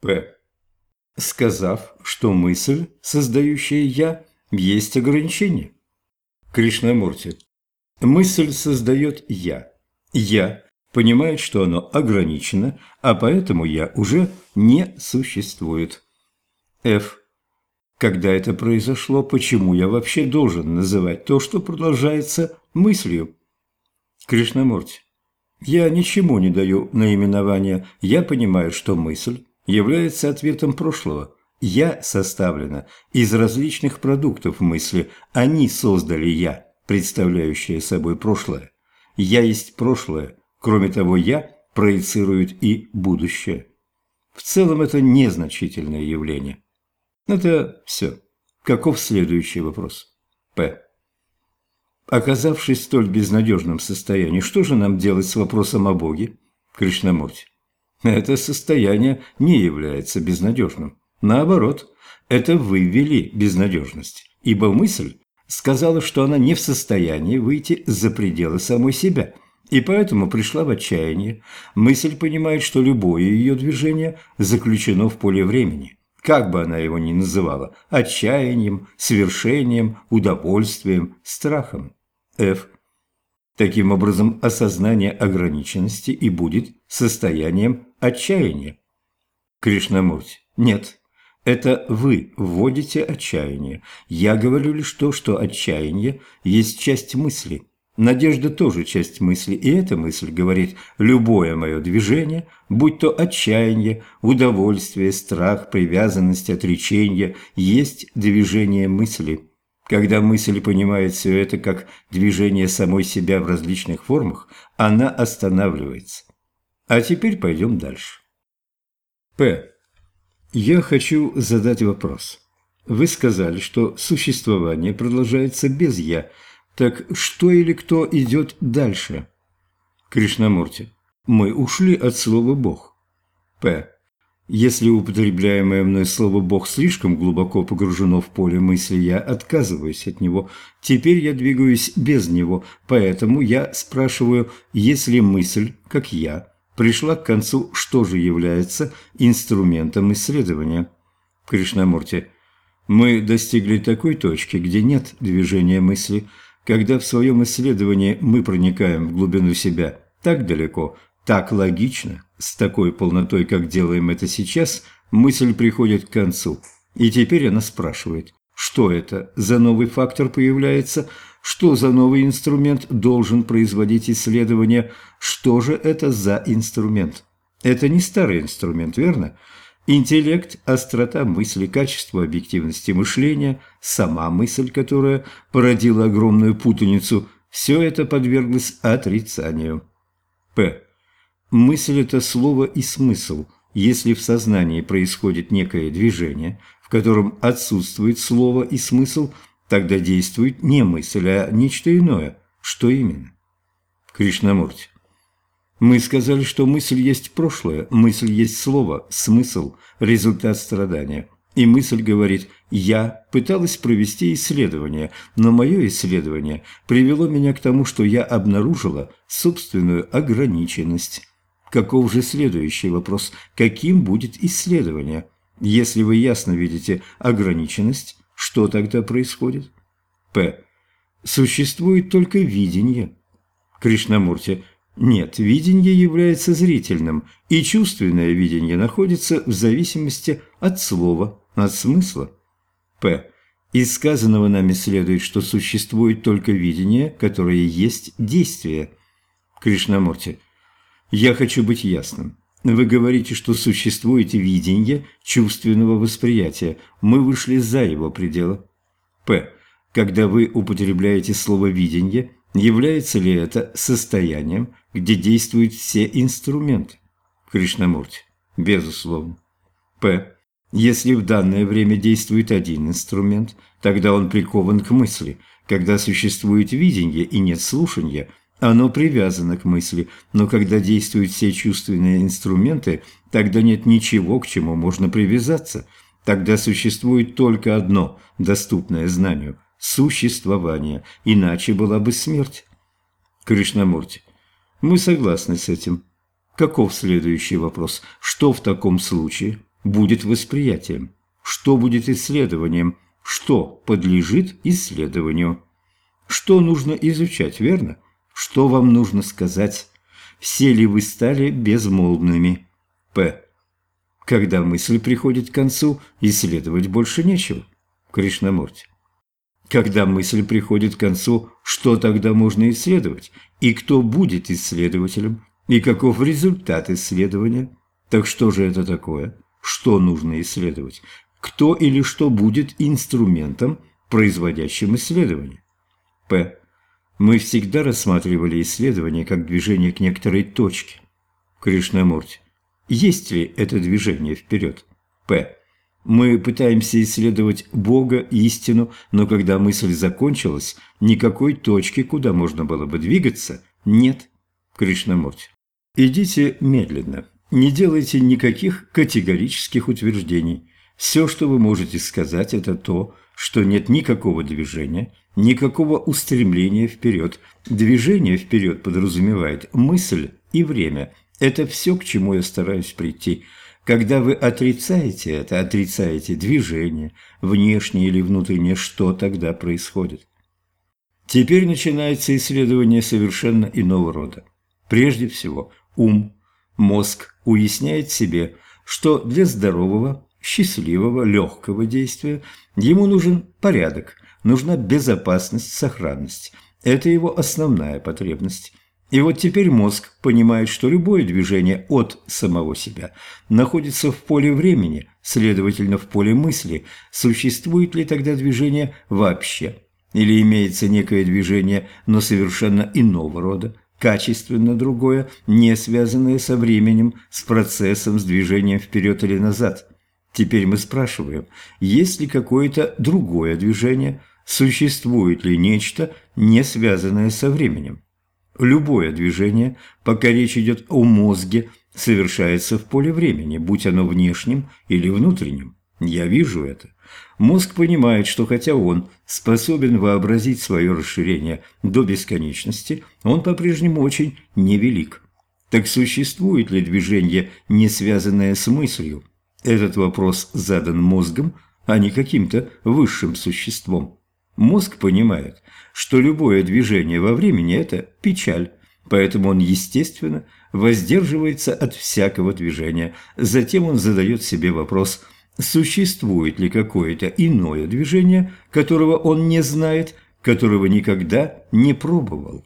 П. Сказав, что мысль, создающая «я», есть ограничение. Кришнамурти. Мысль создает «я». «Я» понимает, что оно ограничено, а поэтому «я» уже не существует. Ф. Когда это произошло, почему я вообще должен называть то, что продолжается мыслью? Кришнамурти. Я ничему не даю наименования. Я понимаю, что мысль является ответом прошлого. «Я» составлено из различных продуктов мысли. Они создали «я», представляющее собой прошлое. «Я» есть прошлое. Кроме того, «я» проецирует и будущее. В целом это незначительное явление. Это все. Каков следующий вопрос? П. Оказавшись в столь безнадежном состоянии, что же нам делать с вопросом о Боге? Кришнамурти. Это состояние не является безнадежным. Наоборот, это вы ввели безнадежность, ибо мысль сказала, что она не в состоянии выйти за пределы самой себя, и поэтому пришла в отчаяние. Мысль понимает, что любое ее движение заключено в поле времени, как бы она его ни называла – отчаянием, свершением, удовольствием, страхом. F. Таким образом, осознание ограниченности и будет состоянием отчаяния. Кришнамурти. Нет, это вы вводите отчаяние. Я говорю лишь то, что отчаяние есть часть мысли. Надежда тоже часть мысли, и эта мысль говорит «любое мое движение, будь то отчаяние, удовольствие, страх, привязанность, отречение, есть движение мысли». Когда мысль понимает все это как движение самой себя в различных формах, она останавливается. А теперь пойдем дальше. П. Я хочу задать вопрос. Вы сказали, что существование продолжается без «я». Так что или кто идет дальше? Кришнамурти. Мы ушли от слова «бог». П. Если употребляемое мной слово «бог» слишком глубоко погружено в поле мысли, я отказываюсь от него. Теперь я двигаюсь без него, поэтому я спрашиваю, если мысль, как я, пришла к концу, что же является инструментом исследования? Кришнамурти. Мы достигли такой точки, где нет движения мысли. Когда в своем исследовании мы проникаем в глубину себя так далеко, так логично, с такой полнотой, как делаем это сейчас, мысль приходит к концу. И теперь она спрашивает, что это за новый фактор появляется, что за новый инструмент должен производить исследование, что же это за инструмент. Это не старый инструмент, верно? Интеллект, острота мысли, качество объективности мышления, сама мысль, которая породила огромную путаницу, все это подверглось отрицанию. П. Мысль – это слово и смысл. Если в сознании происходит некое движение, в котором отсутствует слово и смысл, тогда действует не мысль, а нечто иное. Что именно? Кришнамурти. Мы сказали, что мысль есть прошлое, мысль есть слово, смысл, результат страдания. И мысль говорит «я пыталась провести исследование, но мое исследование привело меня к тому, что я обнаружила собственную ограниченность». Каков же следующий вопрос? Каким будет исследование? Если вы ясно видите ограниченность, что тогда происходит? П. Существует только видение. Кришнамурти. Нет, видение является зрительным, и чувственное видение находится в зависимости от слова, от смысла. П. Из сказанного нами следует, что существует только видение, которое есть действие. Кришнамурти. Я хочу быть ясным. Вы говорите, что существует видение чувственного восприятия. Мы вышли за его пределы. П. Когда вы употребляете слово «видение», является ли это состоянием, где действуют все инструменты? Кришнамурти. Безусловно. П. Если в данное время действует один инструмент, тогда он прикован к мысли. Когда существует видение и нет слушания, оно привязано к мысли, но когда действуют все чувственные инструменты, тогда нет ничего, к чему можно привязаться. Тогда существует только одно, доступное знанию – существование, иначе была бы смерть. Кришнамурти, мы согласны с этим. Каков следующий вопрос? Что в таком случае? будет восприятием, что будет исследованием, что подлежит исследованию. Что нужно изучать, верно? Что вам нужно сказать? Все ли вы стали безмолвными? П. Когда мысль приходит к концу, исследовать больше нечего. Кришнамурти. Когда мысль приходит к концу, что тогда можно исследовать? И кто будет исследователем? И каков результат исследования? Так что же это такое? Что нужно исследовать? Кто или что будет инструментом, производящим исследование? П. Мы всегда рассматривали исследование как движение к некоторой точке. Кришнамурти. Есть ли это движение вперед? П. Мы пытаемся исследовать Бога, истину, но когда мысль закончилась, никакой точки, куда можно было бы двигаться, нет. Кришнамурти. Идите медленно. Не делайте никаких категорических утверждений. Все, что вы можете сказать, это то, что нет никакого движения, никакого устремления вперед. Движение вперед подразумевает мысль и время. Это все, к чему я стараюсь прийти. Когда вы отрицаете это, отрицаете движение, внешнее или внутреннее, что тогда происходит? Теперь начинается исследование совершенно иного рода. Прежде всего, ум, мозг уясняет себе, что для здорового, счастливого, легкого действия ему нужен порядок, нужна безопасность, сохранность. Это его основная потребность. И вот теперь мозг понимает, что любое движение от самого себя находится в поле времени, следовательно, в поле мысли. Существует ли тогда движение вообще? Или имеется некое движение, но совершенно иного рода, качественно другое, не связанное со временем, с процессом, с движением вперед или назад? Теперь мы спрашиваем, есть ли какое-то другое движение, существует ли нечто, не связанное со временем? Любое движение, пока речь идет о мозге, совершается в поле времени, будь оно внешним или внутренним. Я вижу это. Мозг понимает, что хотя он способен вообразить свое расширение до бесконечности, он по-прежнему очень невелик. Так существует ли движение, не связанное с мыслью? Этот вопрос задан мозгом, а не каким-то высшим существом. Мозг понимает, что любое движение во времени – это печаль, поэтому он, естественно, воздерживается от всякого движения. Затем он задает себе вопрос, существует ли какое-то иное движение, которого он не знает, которого никогда не пробовал.